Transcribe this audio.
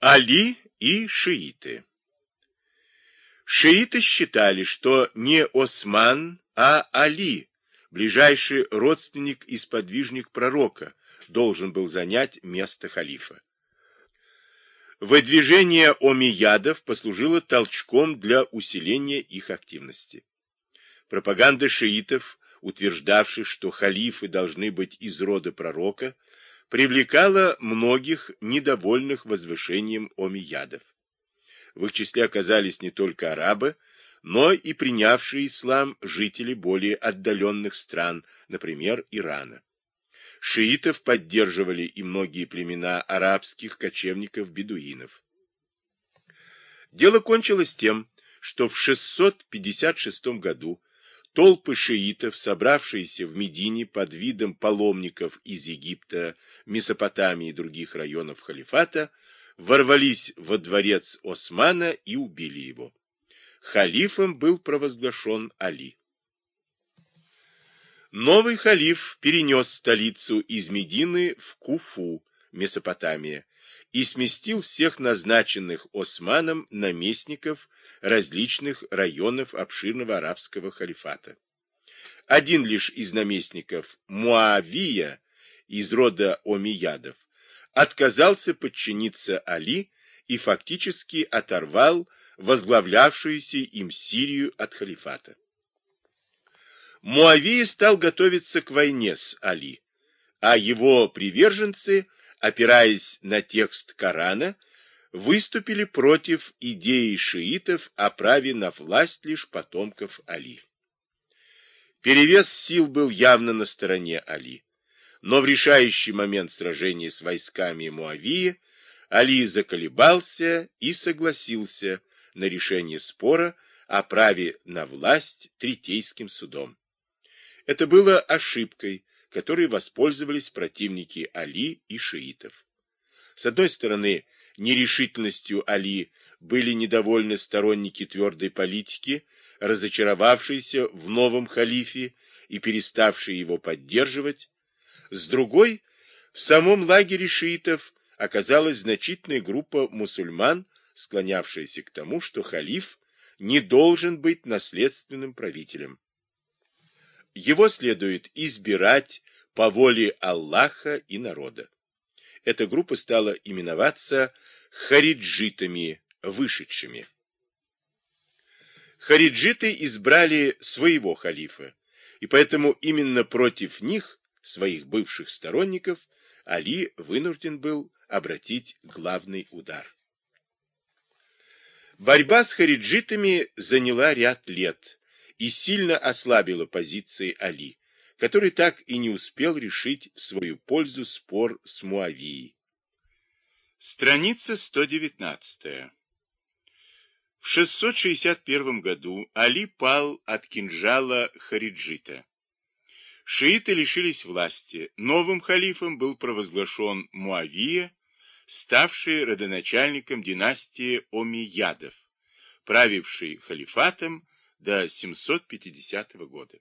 Али и шииты Шииты считали, что не Осман, а Али, ближайший родственник и сподвижник пророка, должен был занять место халифа. Выдвижение омиядов послужило толчком для усиления их активности. Пропаганда шиитов, утверждавших, что халифы должны быть из рода пророка, привлекала многих недовольных возвышением омиядов. В их числе оказались не только арабы, но и принявшие ислам жители более отдаленных стран, например, Ирана. Шиитов поддерживали и многие племена арабских кочевников-бедуинов. Дело кончилось тем, что в 656 году толпы шиитов, собравшиеся в Медине под видом паломников из Египта, Месопотамии и других районов халифата, ворвались во дворец Османа и убили его. Халифом был провозглашен Али. Новый халиф перенес столицу из Медины в Куфу, Месопотамия, и сместил всех назначенных Османом наместников различных районов обширного арабского халифата. Один лишь из наместников, Муавия, из рода Омиядов, отказался подчиниться Али и фактически оторвал возглавлявшуюся им Сирию от халифата. Муавия стал готовиться к войне с Али, а его приверженцы, опираясь на текст Корана, выступили против идеи шиитов о праве на власть лишь потомков Али. Перевес сил был явно на стороне Али. Но в решающий момент сражения с войсками Муавии Али заколебался и согласился на решение спора о праве на власть Третейским судом. Это было ошибкой, которой воспользовались противники Али и шиитов. С одной стороны, нерешительностью Али были недовольны сторонники твердой политики, разочаровавшиеся в новом халифе и переставшие его поддерживать, с другой, в самом лагере шиитов оказалась значительная группа мусульман, склонявшаяся к тому, что халиф не должен быть наследственным правителем. Его следует избирать по воле Аллаха и народа. Эта группа стала именоваться хариджитами, вышедшими. Хариджиты избрали своего халифа, и поэтому именно против них своих бывших сторонников, Али вынужден был обратить главный удар. Борьба с хариджитами заняла ряд лет и сильно ослабила позиции Али, который так и не успел решить в свою пользу спор с Муавией. Страница 119. В 661 году Али пал от кинжала Хариджита. Шииты лишились власти. Новым халифом был провозглашен Муавия, ставший родоначальником династии Омиядов, правивший халифатом до 750 года.